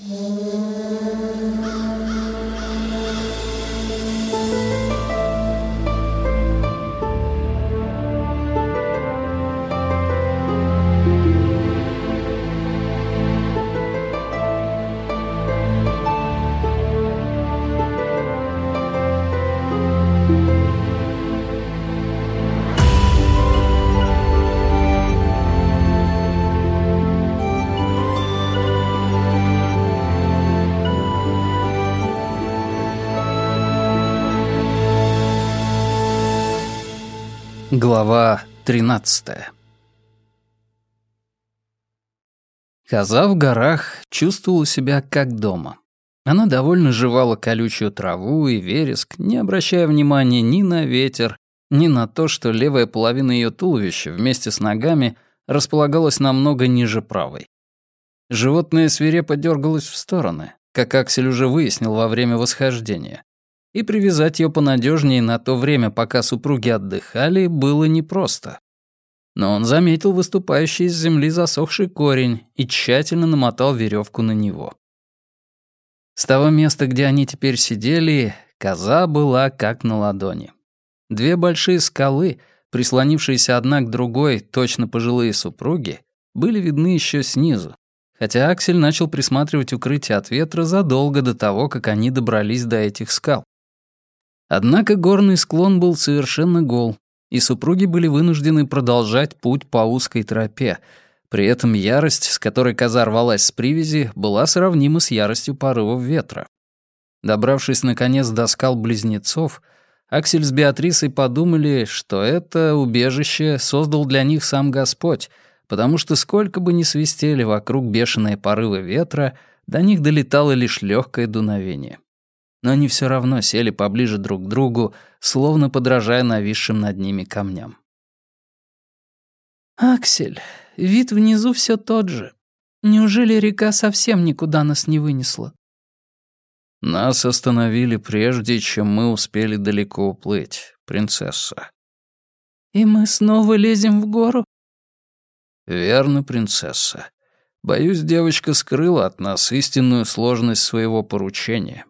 Mm-hmm. Глава 13 Коза в горах чувствовала себя как дома. Она довольно жевала колючую траву и вереск, не обращая внимания ни на ветер, ни на то, что левая половина ее туловища вместе с ногами располагалась намного ниже правой. Животное свирепо дергалось в стороны, как Аксель уже выяснил во время восхождения и привязать ее понадежнее на то время, пока супруги отдыхали, было непросто. Но он заметил выступающий из земли засохший корень и тщательно намотал веревку на него. С того места, где они теперь сидели, коза была как на ладони. Две большие скалы, прислонившиеся одна к другой, точно пожилые супруги, были видны еще снизу, хотя Аксель начал присматривать укрытие от ветра задолго до того, как они добрались до этих скал. Однако горный склон был совершенно гол, и супруги были вынуждены продолжать путь по узкой тропе. При этом ярость, с которой коза рвалась с привязи, была сравнима с яростью порывов ветра. Добравшись, наконец, до скал близнецов, Аксель с Беатрисой подумали, что это убежище создал для них сам Господь, потому что сколько бы ни свистели вокруг бешеные порывы ветра, до них долетало лишь легкое дуновение но они все равно сели поближе друг к другу, словно подражая нависшим над ними камням. «Аксель, вид внизу все тот же. Неужели река совсем никуда нас не вынесла?» «Нас остановили прежде, чем мы успели далеко уплыть, принцесса». «И мы снова лезем в гору?» «Верно, принцесса. Боюсь, девочка скрыла от нас истинную сложность своего поручения.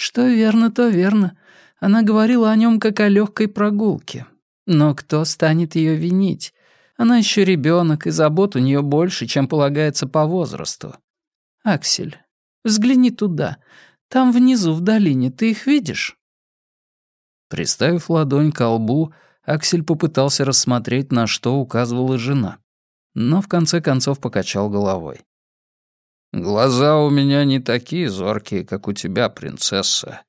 Что верно, то верно. Она говорила о нем как о легкой прогулке. Но кто станет ее винить? Она еще ребенок, и забот у нее больше, чем полагается по возрасту. Аксель, взгляни туда. Там внизу, в долине, ты их видишь? Приставив ладонь к лбу, Аксель попытался рассмотреть, на что указывала жена. Но в конце концов покачал головой. «Глаза у меня не такие зоркие, как у тебя, принцесса.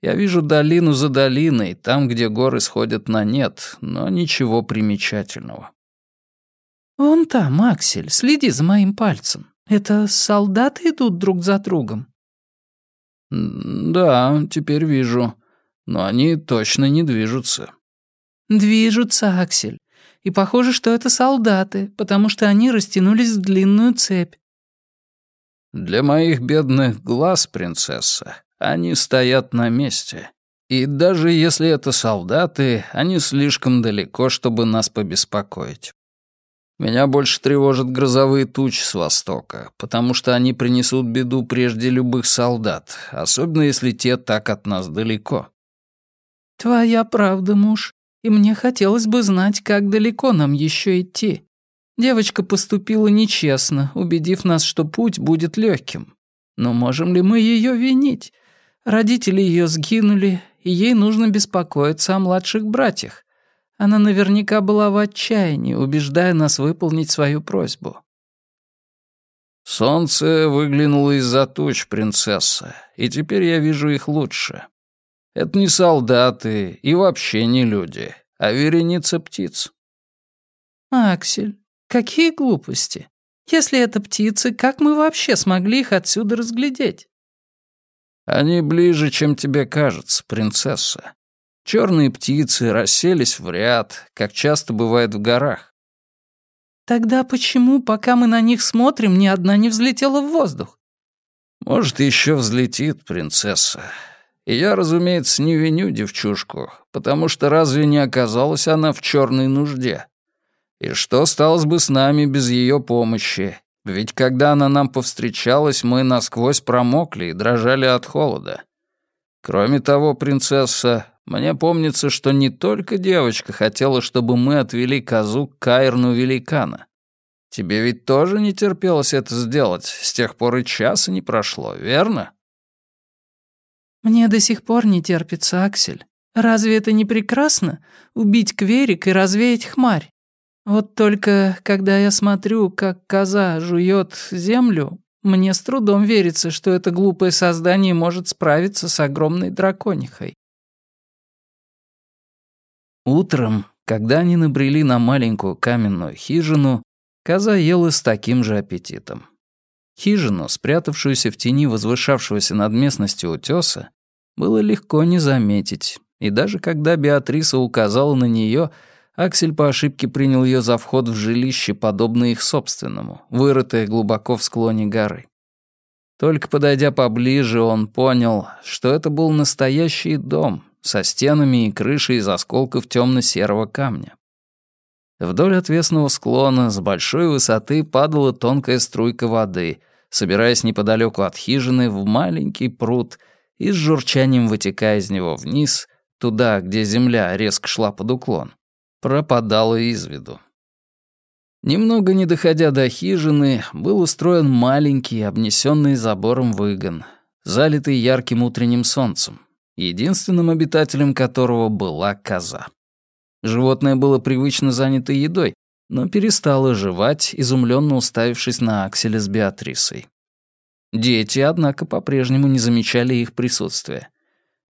Я вижу долину за долиной, там, где горы сходят на нет, но ничего примечательного». «Вон там, Аксель, следи за моим пальцем. Это солдаты идут друг за другом?» «Да, теперь вижу. Но они точно не движутся». «Движутся, Аксель. И похоже, что это солдаты, потому что они растянулись в длинную цепь. Для моих бедных глаз, принцесса, они стоят на месте. И даже если это солдаты, они слишком далеко, чтобы нас побеспокоить. Меня больше тревожат грозовые тучи с востока, потому что они принесут беду прежде любых солдат, особенно если те так от нас далеко. Твоя правда, муж, и мне хотелось бы знать, как далеко нам еще идти. Девочка поступила нечестно, убедив нас, что путь будет легким. Но можем ли мы ее винить? Родители ее сгинули, и ей нужно беспокоиться о младших братьях. Она наверняка была в отчаянии, убеждая нас выполнить свою просьбу. Солнце выглянуло из-за туч, принцесса, и теперь я вижу их лучше. Это не солдаты и вообще не люди, а вереница птиц. Аксель, Какие глупости. Если это птицы, как мы вообще смогли их отсюда разглядеть? Они ближе, чем тебе кажется, принцесса. Черные птицы расселись в ряд, как часто бывает в горах. Тогда почему, пока мы на них смотрим, ни одна не взлетела в воздух? Может, еще взлетит, принцесса. И я, разумеется, не виню девчушку, потому что разве не оказалась она в черной нужде? И что сталось бы с нами без ее помощи? Ведь когда она нам повстречалась, мы насквозь промокли и дрожали от холода. Кроме того, принцесса, мне помнится, что не только девочка хотела, чтобы мы отвели козу к Кайрну великана. Тебе ведь тоже не терпелось это сделать, с тех пор и часа не прошло, верно? Мне до сих пор не терпится, Аксель. Разве это не прекрасно — убить кверик и развеять хмарь? Вот только, когда я смотрю, как коза жует землю, мне с трудом верится, что это глупое создание может справиться с огромной драконихой. Утром, когда они набрели на маленькую каменную хижину, коза ела с таким же аппетитом. Хижину, спрятавшуюся в тени возвышавшегося над местностью утёса, было легко не заметить, и даже когда Беатриса указала на неё, Аксель по ошибке принял её за вход в жилище, подобное их собственному, вырытое глубоко в склоне горы. Только подойдя поближе, он понял, что это был настоящий дом, со стенами и крышей из осколков темно-серого камня. Вдоль отвесного склона с большой высоты падала тонкая струйка воды, собираясь неподалеку от хижины в маленький пруд и с журчанием вытекая из него вниз, туда, где земля резко шла под уклон, пропадала из виду. Немного не доходя до хижины, был устроен маленький, обнесенный забором выгон, залитый ярким утренним солнцем, единственным обитателем которого была коза. Животное было привычно занято едой, но перестало жевать, изумленно уставившись на Акселя с Беатрисой. Дети, однако, по-прежнему не замечали их присутствия.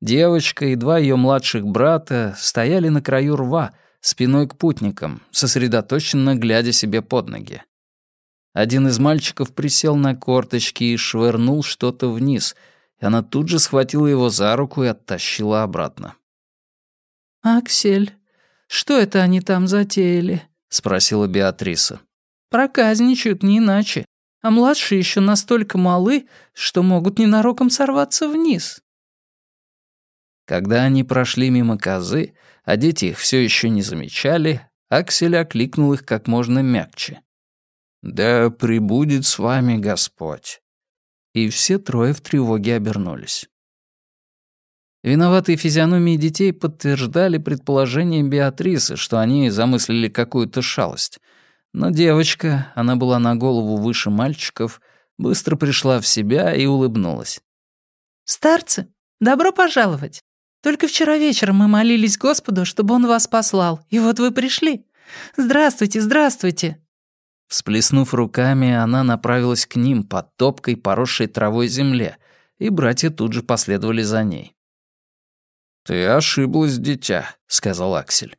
Девочка и два ее младших брата стояли на краю рва, спиной к путникам, сосредоточенно глядя себе под ноги. Один из мальчиков присел на корточки и швырнул что-то вниз — и она тут же схватила его за руку и оттащила обратно. «Аксель, что это они там затеяли?» — спросила Беатриса. «Проказничают не иначе, а младшие еще настолько малы, что могут ненароком сорваться вниз». Когда они прошли мимо козы, а дети их все еще не замечали, Аксель окликнул их как можно мягче. «Да пребудет с вами Господь и все трое в тревоге обернулись. Виноватые физиономии детей подтверждали предположение Беатрисы, что они замыслили какую-то шалость. Но девочка, она была на голову выше мальчиков, быстро пришла в себя и улыбнулась. «Старцы, добро пожаловать! Только вчера вечером мы молились Господу, чтобы Он вас послал, и вот вы пришли. Здравствуйте, здравствуйте!» Всплеснув руками, она направилась к ним под топкой, поросшей травой земле, и братья тут же последовали за ней. «Ты ошиблась, дитя», — сказал Аксель.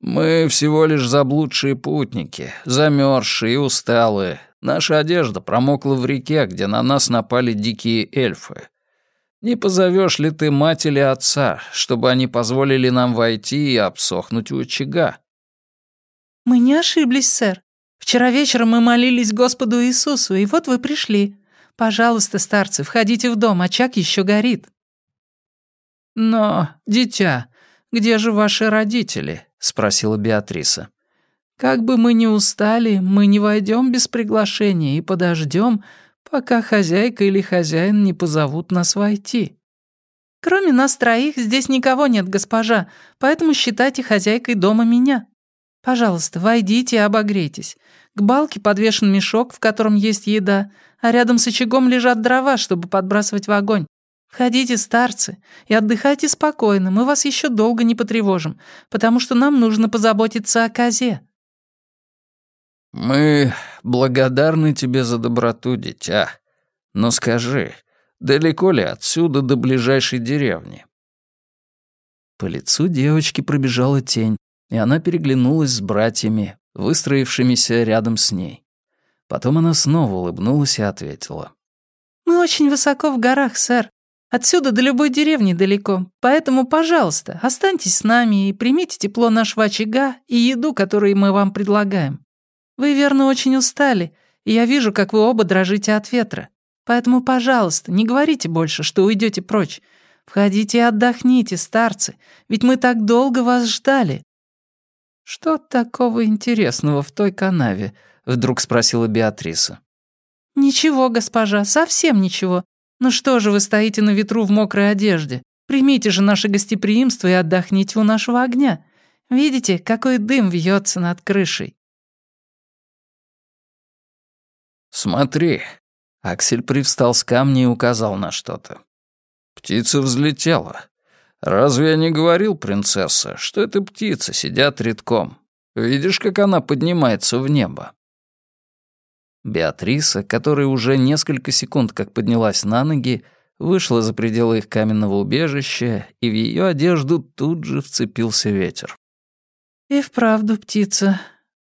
«Мы всего лишь заблудшие путники, замерзшие и усталые. Наша одежда промокла в реке, где на нас напали дикие эльфы. Не позовешь ли ты мать или отца, чтобы они позволили нам войти и обсохнуть у очага?» «Мы не ошиблись, сэр. Вчера вечером мы молились Господу Иисусу, и вот вы пришли. Пожалуйста, старцы, входите в дом, очаг еще горит». «Но, дитя, где же ваши родители?» — спросила Беатриса. «Как бы мы ни устали, мы не войдем без приглашения и подождем, пока хозяйка или хозяин не позовут нас войти. Кроме нас троих здесь никого нет, госпожа, поэтому считайте хозяйкой дома меня». Пожалуйста, войдите и обогрейтесь. К балке подвешен мешок, в котором есть еда, а рядом с очагом лежат дрова, чтобы подбрасывать в огонь. Входите, старцы, и отдыхайте спокойно, мы вас еще долго не потревожим, потому что нам нужно позаботиться о козе». «Мы благодарны тебе за доброту, дитя. Но скажи, далеко ли отсюда до ближайшей деревни?» По лицу девочки пробежала тень, и она переглянулась с братьями, выстроившимися рядом с ней. Потом она снова улыбнулась и ответила. «Мы очень высоко в горах, сэр. Отсюда до любой деревни далеко, поэтому, пожалуйста, останьтесь с нами и примите тепло нашего очага и еду, которую мы вам предлагаем. Вы, верно, очень устали, и я вижу, как вы оба дрожите от ветра. Поэтому, пожалуйста, не говорите больше, что уйдете прочь. Входите и отдохните, старцы, ведь мы так долго вас ждали. «Что такого интересного в той канаве?» — вдруг спросила Беатриса. «Ничего, госпожа, совсем ничего. Ну что же вы стоите на ветру в мокрой одежде? Примите же наше гостеприимство и отдохните у нашего огня. Видите, какой дым вьется над крышей?» «Смотри». Аксель привстал с камня и указал на что-то. «Птица взлетела. Разве я не говорил, принцесса, что это птицы сидят редком? Видишь, как она поднимается в небо?» Беатриса, которая уже несколько секунд как поднялась на ноги, вышла за пределы их каменного убежища, и в ее одежду тут же вцепился ветер. «И вправду птица.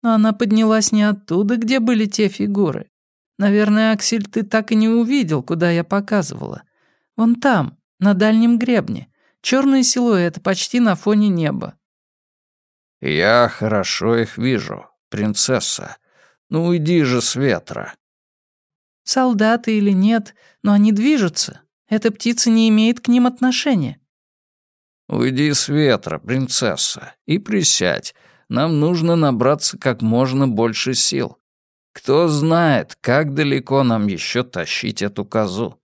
Но она поднялась не оттуда, где были те фигуры. Наверное, Аксель, ты так и не увидел, куда я показывала. Вон там, на дальнем гребне. Черные силуэты почти на фоне неба». «Я хорошо их вижу, принцесса. Ну уйди же с ветра». «Солдаты или нет, но они движутся. Эта птица не имеет к ним отношения». «Уйди с ветра, принцесса, и присядь. Нам нужно набраться как можно больше сил. Кто знает, как далеко нам еще тащить эту козу».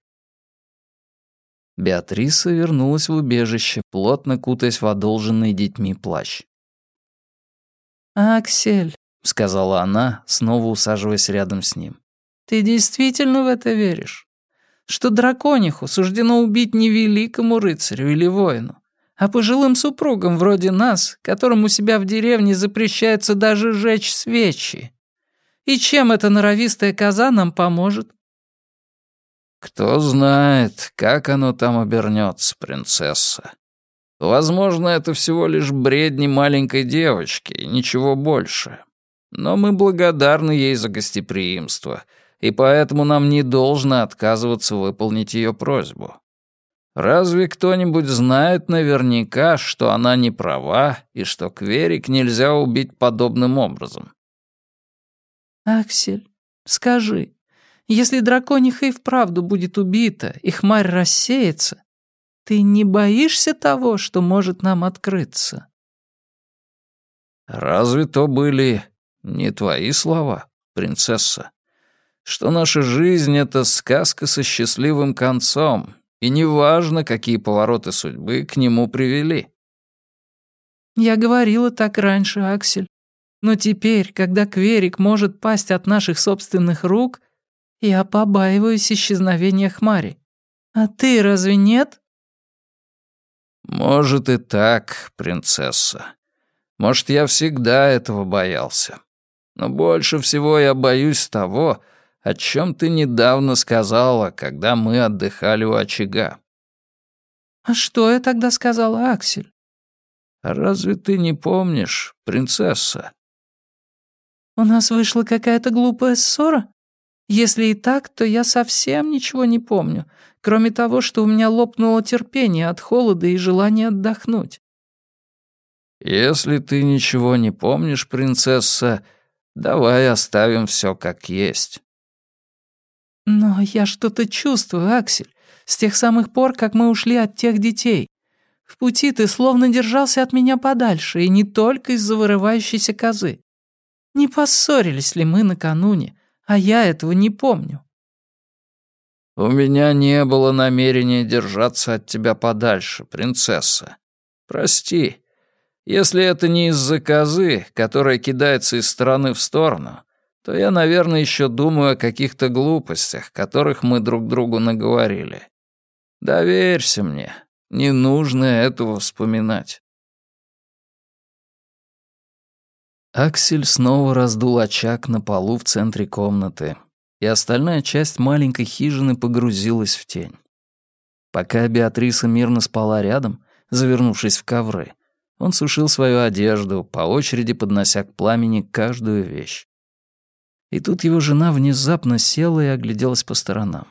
Беатриса вернулась в убежище, плотно кутаясь в одолженный детьми плащ. «Аксель», — сказала она, снова усаживаясь рядом с ним. «Ты действительно в это веришь? Что дракониху суждено убить не великому рыцарю или воину, а пожилым супругам вроде нас, которым у себя в деревне запрещается даже жечь свечи? И чем эта норовистая коза нам поможет?» «Кто знает, как оно там обернется, принцесса. Возможно, это всего лишь бредни маленькой девочки, и ничего больше. Но мы благодарны ей за гостеприимство, и поэтому нам не должно отказываться выполнить ее просьбу. Разве кто-нибудь знает наверняка, что она не права и что Кверик нельзя убить подобным образом? «Аксель, скажи, если дракониха и вправду будет убита, и хмарь рассеется, ты не боишься того, что может нам открыться?» «Разве то были не твои слова, принцесса, что наша жизнь — это сказка со счастливым концом, и неважно, какие повороты судьбы к нему привели. Я говорила так раньше, Аксель. Но теперь, когда Кверик может пасть от наших собственных рук, я побаиваюсь исчезновения Хмари. А ты разве нет? Может и так, принцесса. Может, я всегда этого боялся. Но больше всего я боюсь того, о чем ты недавно сказала, когда мы отдыхали у очага. А что я тогда сказала, Аксель? разве ты не помнишь, принцесса? У нас вышла какая-то глупая ссора? Если и так, то я совсем ничего не помню, кроме того, что у меня лопнуло терпение от холода и желания отдохнуть. Если ты ничего не помнишь, принцесса, Давай оставим все как есть». «Но я что-то чувствую, Аксель, с тех самых пор, как мы ушли от тех детей. В пути ты словно держался от меня подальше, и не только из-за вырывающейся козы. Не поссорились ли мы накануне, а я этого не помню». «У меня не было намерения держаться от тебя подальше, принцесса. Прости, если это не из-за козы, которая кидается из стороны в сторону, то я, наверное, еще думаю о каких-то глупостях, которых мы друг другу наговорили. Доверься мне, не нужно этого вспоминать. Аксель снова раздул очаг на полу в центре комнаты, и остальная часть маленькой хижины погрузилась в тень. Пока Беатриса мирно спала рядом, завернувшись в ковры, он сушил свою одежду, по очереди поднося к пламени каждую вещь. И тут его жена внезапно села и огляделась по сторонам.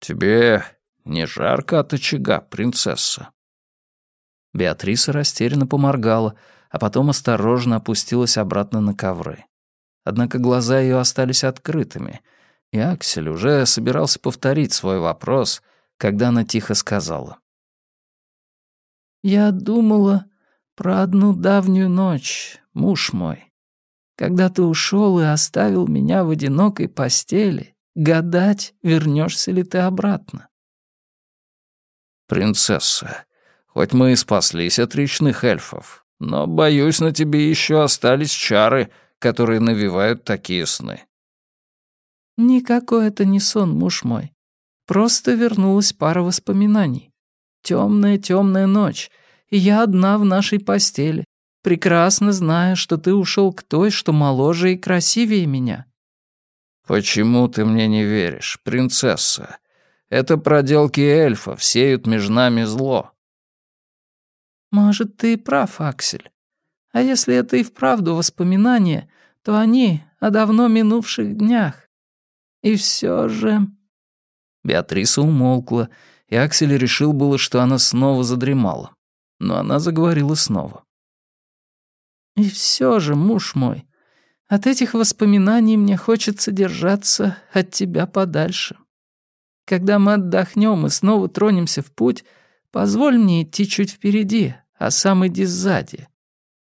«Тебе не жарко от очага, принцесса?» Беатриса растерянно поморгала, а потом осторожно опустилась обратно на ковры. Однако глаза ее остались открытыми, и Аксель уже собирался повторить свой вопрос, когда она тихо сказала. Я думала про одну давнюю ночь, муж мой. Когда ты ушел и оставил меня в одинокой постели, гадать, вернешься ли ты обратно. «Принцесса, хоть мы и спаслись от речных эльфов, но, боюсь, на тебе еще остались чары, которые навевают такие сны». «Никакой это не сон, муж мой. Просто вернулась пара воспоминаний. Темная, темная ночь, и я одна в нашей постели, прекрасно зная, что ты ушел к той, что моложе и красивее меня». «Почему ты мне не веришь, принцесса? Это проделки эльфов, сеют между нами зло». «Может, ты и прав, Аксель. А если это и вправду воспоминания, то они о давно минувших днях. И все же...» Беатриса умолкла, и Аксель решил было, что она снова задремала. Но она заговорила снова. «И все же, муж мой, от этих воспоминаний мне хочется держаться от тебя подальше. Когда мы отдохнем и снова тронемся в путь, позволь мне идти чуть впереди, а сам иди сзади.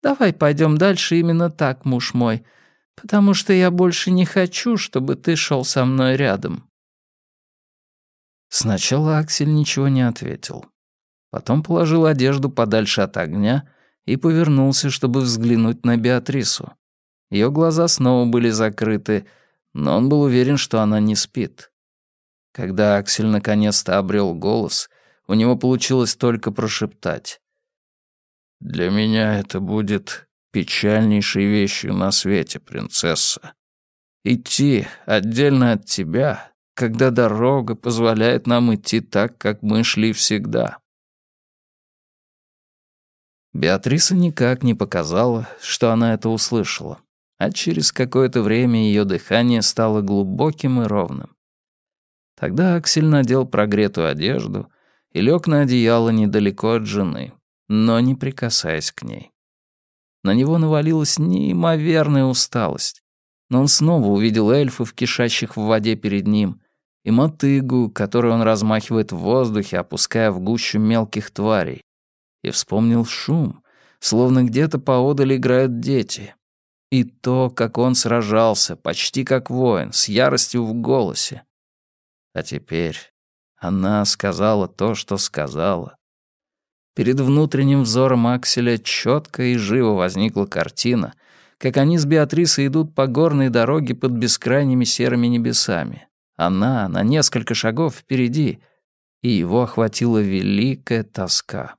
Давай пойдем дальше именно так, муж мой, потому что я больше не хочу, чтобы ты шел со мной рядом». Сначала Аксель ничего не ответил. Потом положил одежду подальше от огня и повернулся, чтобы взглянуть на Беатрису. Ее глаза снова были закрыты, но он был уверен, что она не спит. Когда Аксель наконец-то обрел голос, у него получилось только прошептать. «Для меня это будет печальнейшей вещью на свете, принцесса. Идти отдельно от тебя, когда дорога позволяет нам идти так, как мы шли всегда». Беатриса никак не показала, что она это услышала, а через какое-то время ее дыхание стало глубоким и ровным. Тогда Аксель надел прогретую одежду и лег на одеяло недалеко от жены, но не прикасаясь к ней. На него навалилась неимоверная усталость, но он снова увидел эльфов, кишащих в воде перед ним, и мотыгу, которую он размахивает в воздухе, опуская в гущу мелких тварей, и вспомнил шум, словно где-то поодаль играют дети, и то, как он сражался, почти как воин, с яростью в голосе. А теперь она сказала то, что сказала. Перед внутренним взором Акселя четко и живо возникла картина, как они с Беатрисой идут по горной дороге под бескрайними серыми небесами. Она на несколько шагов впереди, и его охватила великая тоска.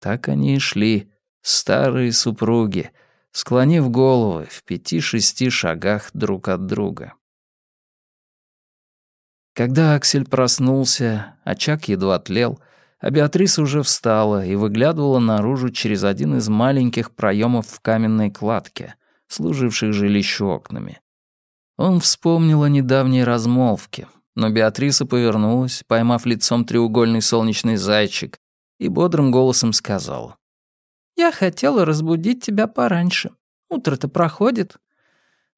Так они и шли, старые супруги, склонив головы в пяти-шести шагах друг от друга. Когда Аксель проснулся, очаг едва тлел, а Беатриса уже встала и выглядывала наружу через один из маленьких проемов в каменной кладке, служивших жилищу окнами. Он вспомнил о недавней размолвке, но Беатриса повернулась, поймав лицом треугольный солнечный зайчик, и бодрым голосом сказала. «Я хотела разбудить тебя пораньше. Утро-то проходит,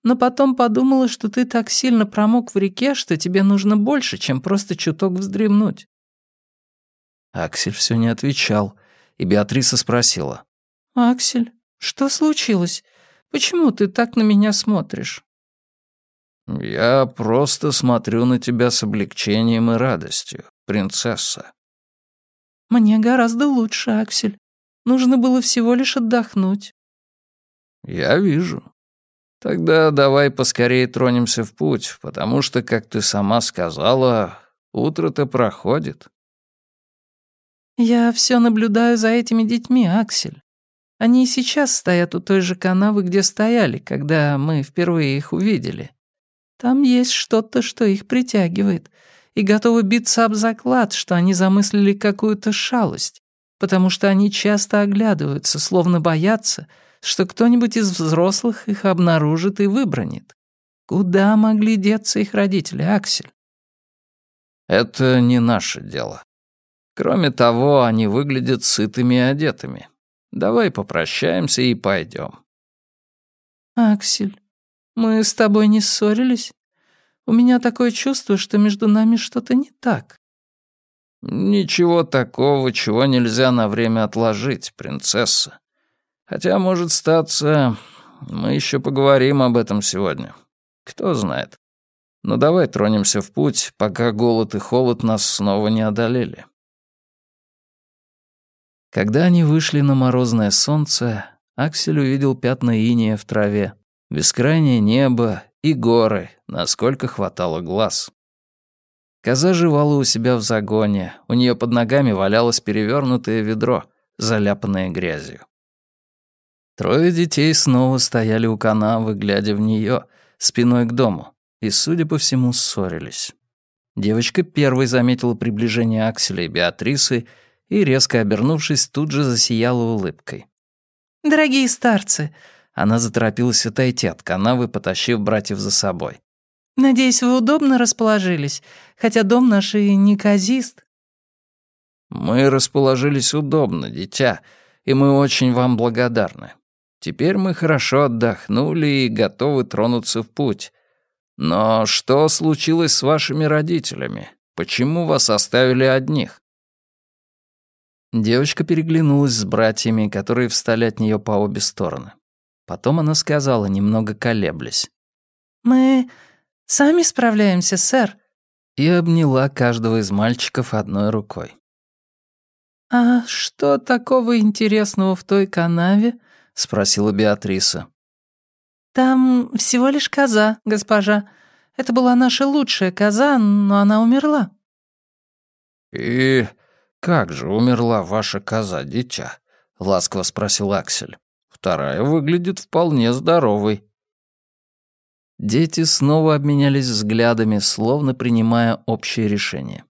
но потом подумала, что ты так сильно промок в реке, что тебе нужно больше, чем просто чуток вздремнуть». Аксель все не отвечал, и Беатриса спросила. «Аксель, что случилось? Почему ты так на меня смотришь?» «Я просто смотрю на тебя с облегчением и радостью, принцесса». «Мне гораздо лучше, Аксель. Нужно было всего лишь отдохнуть». «Я вижу. Тогда давай поскорее тронемся в путь, потому что, как ты сама сказала, утро-то проходит. Я все наблюдаю за этими детьми, Аксель. Они и сейчас стоят у той же канавы, где стояли, когда мы впервые их увидели. Там есть что-то, что их притягивает, и готовы биться об заклад, что они замыслили какую-то шалость, потому что они часто оглядываются, словно боятся — что кто-нибудь из взрослых их обнаружит и выбронит. Куда могли деться их родители, Аксель? Это не наше дело. Кроме того, они выглядят сытыми и одетыми. Давай попрощаемся и пойдем. Аксель, мы с тобой не ссорились? У меня такое чувство, что между нами что-то не так. Ничего такого, чего нельзя на время отложить, принцесса. Хотя, может статься, Мы еще поговорим об этом сегодня. Кто знает. Но давай тронемся в путь, пока голод и холод нас снова не одолели. Когда они вышли на морозное солнце, Аксель увидел пятна иния в траве, бескрайнее небо и горы, насколько хватало глаз. Коза жевала у себя в загоне, у нее под ногами валялось перевернутое ведро, заляпанное грязью. Трое детей снова стояли у канавы, глядя в нее, спиной к дому, и, судя по всему, ссорились. Девочка первой заметила приближение Акселя и Беатрисы и, резко обернувшись, тут же засияла улыбкой. «Дорогие старцы!» Она заторопилась отойти от канавы, потащив братьев за собой. «Надеюсь, вы удобно расположились, хотя дом наш и не казист». «Мы расположились удобно, дитя, и мы очень вам благодарны. Теперь мы хорошо отдохнули и готовы тронуться в путь. Но что случилось с вашими родителями? Почему вас оставили одних?» Девочка переглянулась с братьями, которые встали от нее по обе стороны. Потом она сказала, немного колеблясь. «Мы сами справляемся, сэр». И обняла каждого из мальчиков одной рукой. «А что такого интересного в той канаве?» — спросила Беатриса. «Там всего лишь коза, госпожа. Это была наша лучшая коза, но она умерла». «И как же умерла ваша коза, дитя?» — ласково спросил Аксель. «Вторая выглядит вполне здоровой». Дети снова обменялись взглядами, словно принимая общее решение.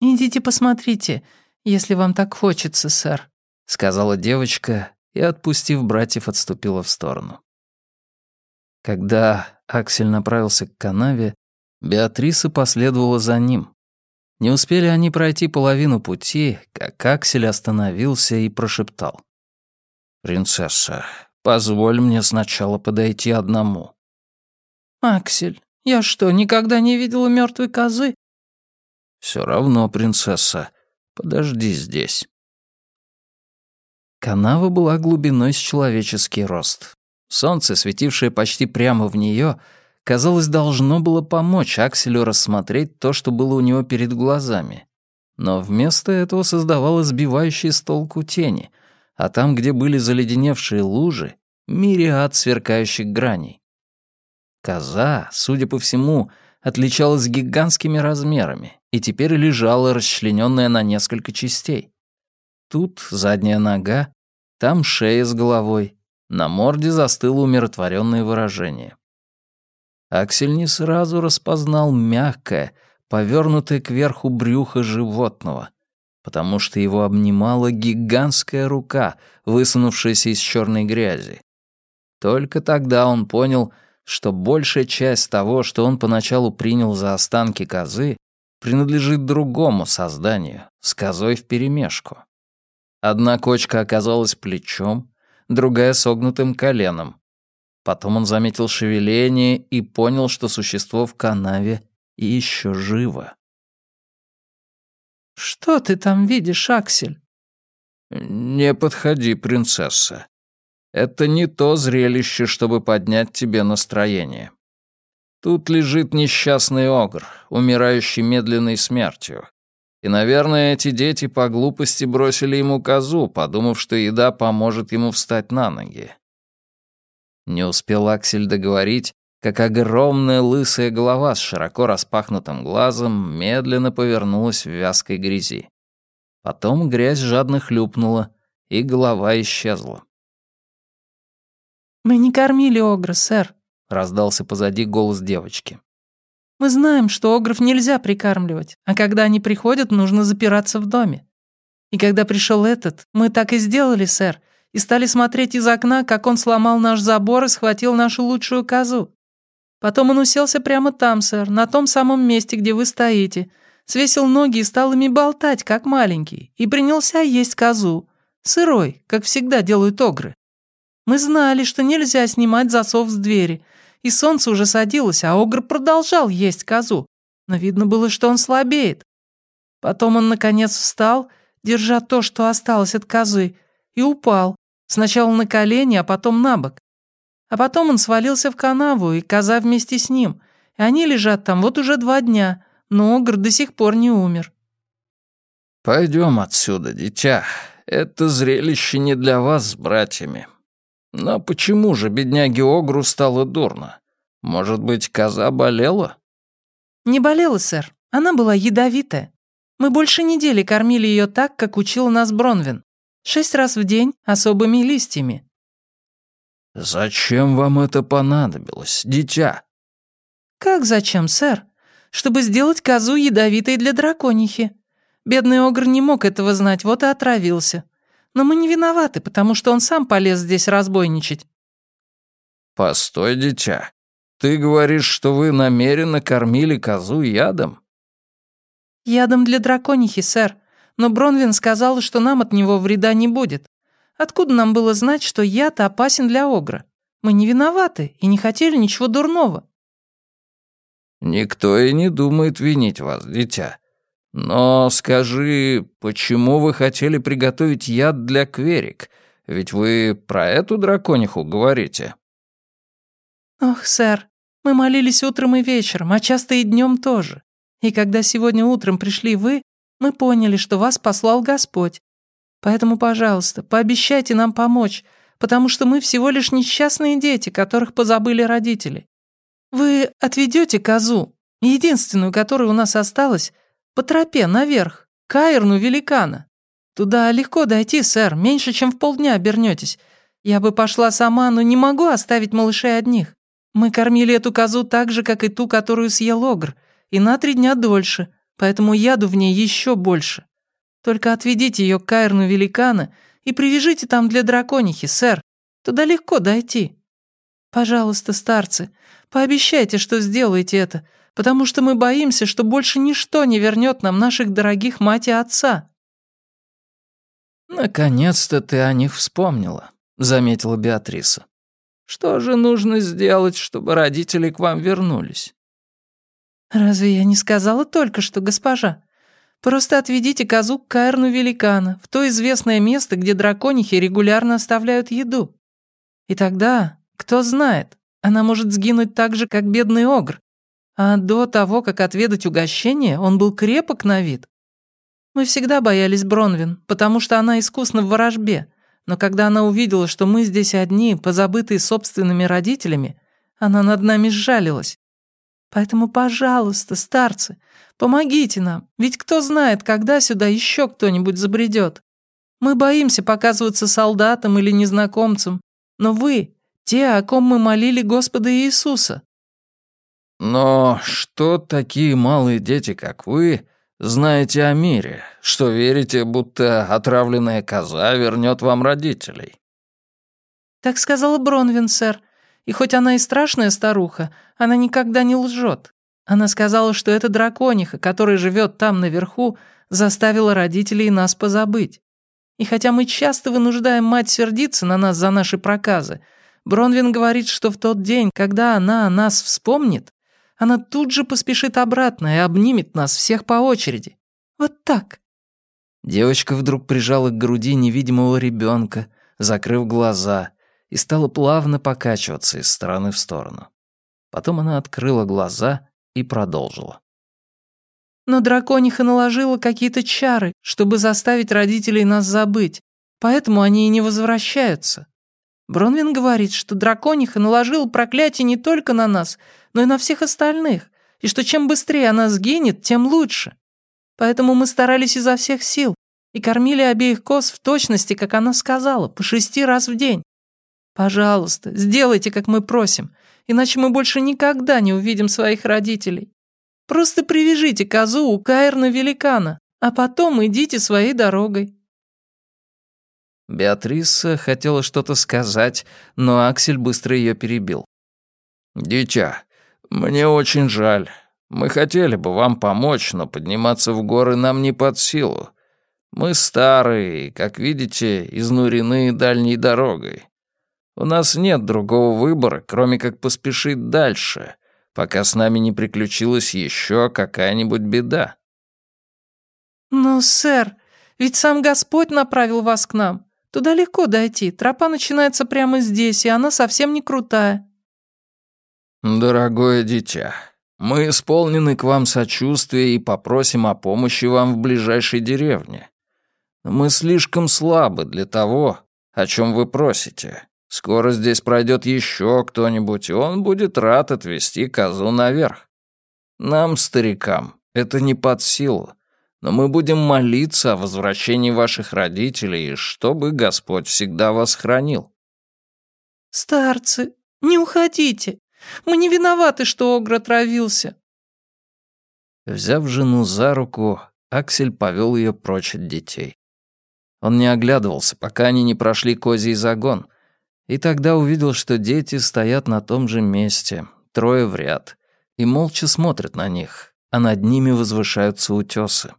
«Идите посмотрите, если вам так хочется, сэр», — сказала девочка и, отпустив братьев, отступила в сторону. Когда Аксель направился к канаве, Беатриса последовала за ним. Не успели они пройти половину пути, как Аксель остановился и прошептал. «Принцесса, позволь мне сначала подойти одному». «Аксель, я что, никогда не видела мертвой козы?» «Все равно, принцесса, подожди здесь». Канава была глубиной с человеческий рост. Солнце, светившее почти прямо в нее, казалось, должно было помочь Акселю рассмотреть то, что было у него перед глазами. Но вместо этого создавало сбивающие с толку тени, а там, где были заледеневшие лужи, мириад сверкающих граней. Коза, судя по всему, отличалась гигантскими размерами и теперь лежала расчлененная на несколько частей. Тут задняя нога, там шея с головой, на морде застыло умиротворенное выражение. Аксель не сразу распознал мягкое, повернутое кверху брюхо животного, потому что его обнимала гигантская рука, высунувшаяся из черной грязи. Только тогда он понял, что большая часть того, что он поначалу принял за останки козы, принадлежит другому созданию, с козой вперемешку. Одна кочка оказалась плечом, другая согнутым коленом. Потом он заметил шевеление и понял, что существо в канаве еще живо. «Что ты там видишь, Аксель?» «Не подходи, принцесса. Это не то зрелище, чтобы поднять тебе настроение. Тут лежит несчастный огр, умирающий медленной смертью. И, наверное, эти дети по глупости бросили ему козу, подумав, что еда поможет ему встать на ноги. Не успел Аксель договорить, как огромная лысая голова с широко распахнутым глазом медленно повернулась в вязкой грязи. Потом грязь жадно хлюпнула, и голова исчезла. «Мы не кормили огра, сэр», — раздался позади голос девочки. Мы знаем, что огров нельзя прикармливать, а когда они приходят, нужно запираться в доме. И когда пришел этот, мы так и сделали, сэр, и стали смотреть из окна, как он сломал наш забор и схватил нашу лучшую козу. Потом он уселся прямо там, сэр, на том самом месте, где вы стоите, свесил ноги и стал ими болтать, как маленький, и принялся есть козу, сырой, как всегда делают огры. Мы знали, что нельзя снимать засов с двери — и солнце уже садилось, а Огр продолжал есть козу, но видно было, что он слабеет. Потом он, наконец, встал, держа то, что осталось от козы, и упал, сначала на колени, а потом на бок, А потом он свалился в канаву, и коза вместе с ним. И они лежат там вот уже два дня, но Огр до сих пор не умер». «Пойдем отсюда, дитя. Это зрелище не для вас с братьями. Но почему же бедняге Огру стало дурно? Может быть, коза болела?» «Не болела, сэр. Она была ядовитая. Мы больше недели кормили ее так, как учил нас Бронвин. Шесть раз в день особыми листьями». «Зачем вам это понадобилось, дитя?» «Как зачем, сэр? Чтобы сделать козу ядовитой для драконихи. Бедный Огр не мог этого знать, вот и отравился. Но мы не виноваты, потому что он сам полез здесь разбойничать». «Постой, дитя. Ты говоришь, что вы намеренно кормили козу ядом?» «Ядом для драконихи, сэр. Но Бронвин сказал, что нам от него вреда не будет. Откуда нам было знать, что яд опасен для Огра? Мы не виноваты и не хотели ничего дурного». «Никто и не думает винить вас, дитя. Но скажи, почему вы хотели приготовить яд для Кверик? Ведь вы про эту дракониху говорите». «Ох, сэр, мы молились утром и вечером, а часто и днем тоже. И когда сегодня утром пришли вы, мы поняли, что вас послал Господь. Поэтому, пожалуйста, пообещайте нам помочь, потому что мы всего лишь несчастные дети, которых позабыли родители. Вы отведете козу, единственную, которая у нас осталась, по тропе наверх, к Айрну великана. Туда легко дойти, сэр, меньше, чем в полдня обернетесь. Я бы пошла сама, но не могу оставить малышей одних. Мы кормили эту козу так же, как и ту, которую съел Огр, и на три дня дольше, поэтому яду в ней еще больше. Только отведите ее к Кайрну великана и привяжите там для драконихи, сэр. Туда легко дойти. Пожалуйста, старцы, пообещайте, что сделаете это, потому что мы боимся, что больше ничто не вернет нам наших дорогих мать и отца». «Наконец-то ты о них вспомнила», — заметила Беатриса. «Что же нужно сделать, чтобы родители к вам вернулись?» «Разве я не сказала только что, госпожа? Просто отведите козу к Каэрну Великана, в то известное место, где драконихи регулярно оставляют еду. И тогда, кто знает, она может сгинуть так же, как бедный Огр. А до того, как отведать угощение, он был крепок на вид. Мы всегда боялись Бронвин, потому что она искусна в ворожбе, но когда она увидела, что мы здесь одни, позабытые собственными родителями, она над нами сжалилась. Поэтому, пожалуйста, старцы, помогите нам, ведь кто знает, когда сюда еще кто-нибудь забредет. Мы боимся показываться солдатам или незнакомцам, но вы — те, о ком мы молили Господа Иисуса». «Но что такие малые дети, как вы, знаете о мире, что верите, будто отравленная коза вернет вам родителей?» «Так сказала Бронвин, сэр, и хоть она и страшная старуха, она никогда не лжет. Она сказала, что эта дракониха, которая живет там наверху, заставила родителей нас позабыть. И хотя мы часто вынуждаем мать сердиться на нас за наши проказы, Бронвин говорит, что в тот день, когда она о нас вспомнит, она тут же поспешит обратно и обнимет нас всех по очереди. Вот так». Девочка вдруг прижала к груди невидимого ребенка, закрыв глаза, и стала плавно покачиваться из стороны в сторону. Потом она открыла глаза и продолжила. «Но дракониха наложила какие-то чары, чтобы заставить родителей нас забыть, поэтому они и не возвращаются. Бронвин говорит, что дракониха наложила проклятие не только на нас, но и на всех остальных, и что чем быстрее она сгинет, тем лучше. Поэтому мы старались изо всех сил и кормили обеих коз в точности, как она сказала, по шести раз в день. Пожалуйста, сделайте, как мы просим, иначе мы больше никогда не увидим своих родителей. Просто привяжите козу у Каэрна Великана, а потом идите своей дорогой». Беатриса хотела что-то сказать, но Аксель быстро ее перебил. «Дитя, мне очень жаль. Мы хотели бы вам помочь, но подниматься в горы нам не под силу. Мы старые, как видите, изнурены дальней дорогой. У нас нет другого выбора, кроме как поспешить дальше, пока с нами не приключилась еще какая-нибудь беда». «Но, сэр, ведь сам Господь направил вас к нам. Туда легко дойти. Тропа начинается прямо здесь, и она совсем не крутая». «Дорогое дитя, мы исполнены к вам сочувствия и попросим о помощи вам в ближайшей деревне. Мы слишком слабы для того, о чем вы просите. Скоро здесь пройдет еще кто-нибудь, и он будет рад отвезти козу наверх. Нам, старикам, это не под силу, но мы будем молиться о возвращении ваших родителей, чтобы Господь всегда вас хранил». «Старцы, не уходите. Мы не виноваты, что Огр отравился». Взяв жену за руку, Аксель повел ее прочь от детей. Он не оглядывался, пока они не прошли козий загон, и тогда увидел, что дети стоят на том же месте, трое в ряд, и молча смотрят на них, а над ними возвышаются утесы.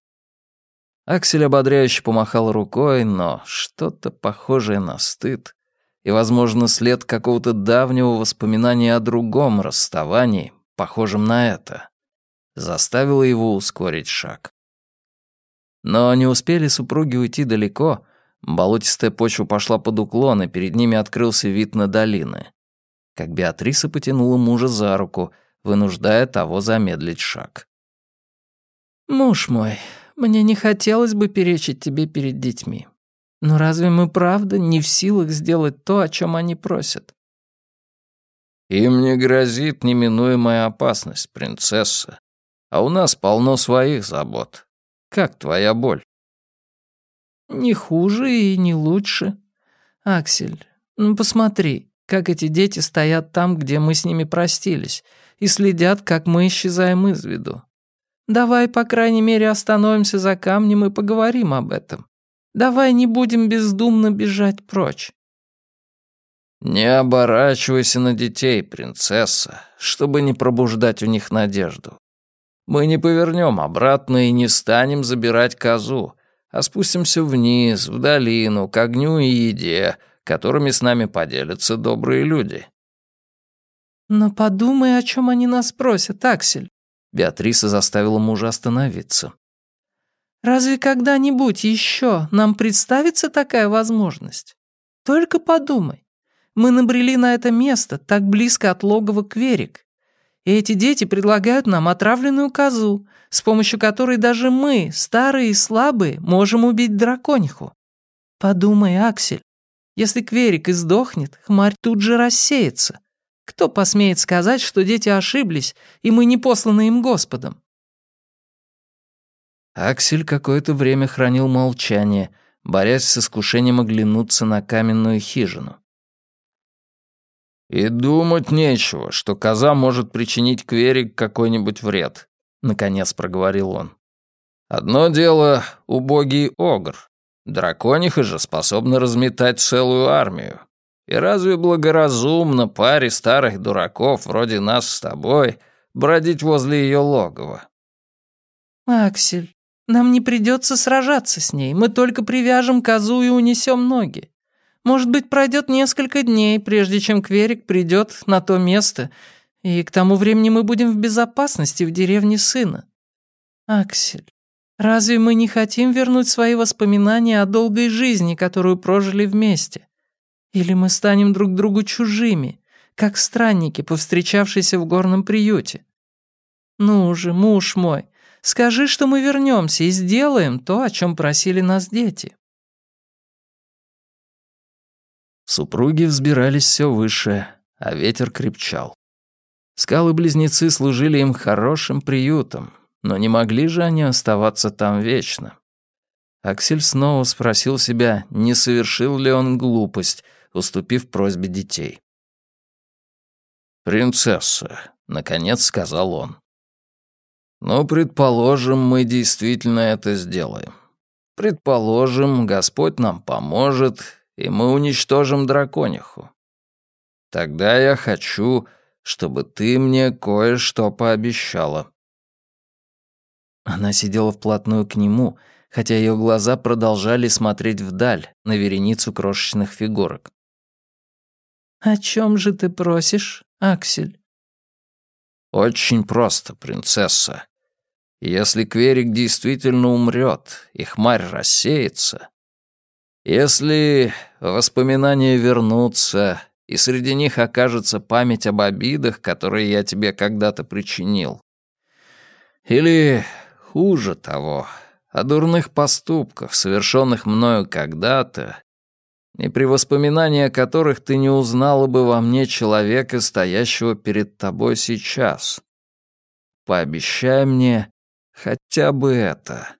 Аксель ободряюще помахал рукой, но что-то похожее на стыд и, возможно, след какого-то давнего воспоминания о другом расставании, похожем на это, заставило его ускорить шаг. Но не успели супруги уйти далеко, болотистая почва пошла под уклон, и перед ними открылся вид на долины. Как Беатриса потянула мужа за руку, вынуждая того замедлить шаг. «Муж мой, мне не хотелось бы перечить тебе перед детьми. Но разве мы правда не в силах сделать то, о чем они просят?» «Им не грозит неминуемая опасность, принцесса. А у нас полно своих забот. Как твоя боль?» «Не хуже и не лучше. Аксель, ну посмотри, как эти дети стоят там, где мы с ними простились, и следят, как мы исчезаем из виду. Давай, по крайней мере, остановимся за камнем и поговорим об этом. Давай не будем бездумно бежать прочь». «Не оборачивайся на детей, принцесса, чтобы не пробуждать у них надежду. Мы не повернем обратно и не станем забирать козу, а спустимся вниз, в долину, к огню и еде, которыми с нами поделятся добрые люди». «Но подумай, о чем они нас просят, Аксель». Беатриса заставила мужа остановиться. «Разве когда-нибудь еще нам представится такая возможность? Только подумай. Мы набрели на это место, так близко от логова Кверик. И эти дети предлагают нам отравленную козу, с помощью которой даже мы, старые и слабые, можем убить дракониху. Подумай, Аксель, если Кверик издохнет, хмарь тут же рассеется. Кто посмеет сказать, что дети ошиблись, и мы не посланы им Господом?» Аксель какое-то время хранил молчание, борясь с искушением оглянуться на каменную хижину. «И думать нечего, что коза может причинить Кверик какой-нибудь вред», — наконец проговорил он. «Одно дело — убогий огр. Дракониха же способна разметать целую армию. И разве благоразумно паре старых дураков вроде нас с тобой бродить возле ее логова?» «Аксель, нам не придется сражаться с ней, мы только привяжем козу и унесем ноги. Может быть, пройдет несколько дней, прежде чем Кверик придет на то место, и к тому времени мы будем в безопасности в деревне сына. Аксель, разве мы не хотим вернуть свои воспоминания о долгой жизни, которую прожили вместе? Или мы станем друг другу чужими, как странники, повстречавшиеся в горном приюте? Ну же, муж мой, скажи, что мы вернемся и сделаем то, о чем просили нас дети. Супруги взбирались все выше, а ветер крепчал. Скалы-близнецы служили им хорошим приютом, но не могли же они оставаться там вечно. Аксель снова спросил себя, не совершил ли он глупость, уступив просьбе детей. «Принцесса», — наконец сказал он. «Ну, предположим, мы действительно это сделаем. Предположим, Господь нам поможет, и мы уничтожим дракониху. Тогда я хочу, чтобы ты мне кое-что пообещала». Она сидела вплотную к нему, хотя ее глаза продолжали смотреть вдаль, на вереницу крошечных фигурок. «О чем же ты просишь, Аксель?» «Очень просто, принцесса. Если Кверик действительно умрет и хмарь рассеется, Если воспоминания вернутся, и среди них окажется память об обидах, которые я тебе когда-то причинил, или, хуже того, о дурных поступках, совершенных мною когда-то, и при воспоминании о которых ты не узнала бы во мне человека, стоящего перед тобой сейчас. Пообещай мне хотя бы это.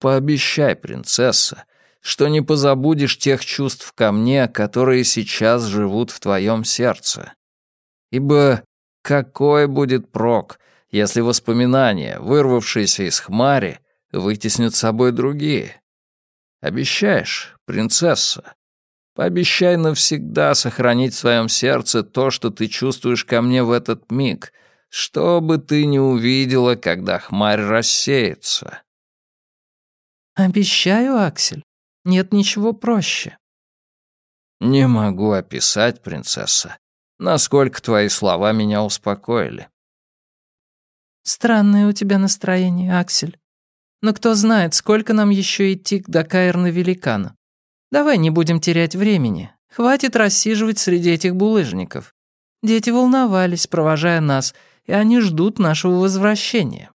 Пообещай, принцесса, что не позабудешь тех чувств ко мне, которые сейчас живут в твоем сердце. Ибо какой будет прок, если воспоминания, вырвавшиеся из хмари, вытеснят собой другие? Обещаешь, принцесса? Пообещай навсегда сохранить в своем сердце то, что ты чувствуешь ко мне в этот миг, что бы ты ни увидела, когда хмарь рассеется. Обещаю, Аксель. Нет ничего проще. Не могу описать, принцесса, насколько твои слова меня успокоили. Странное у тебя настроение, Аксель. Но кто знает, сколько нам еще идти до Каирна Великана. Давай не будем терять времени. Хватит рассиживать среди этих булыжников. Дети волновались, провожая нас, и они ждут нашего возвращения.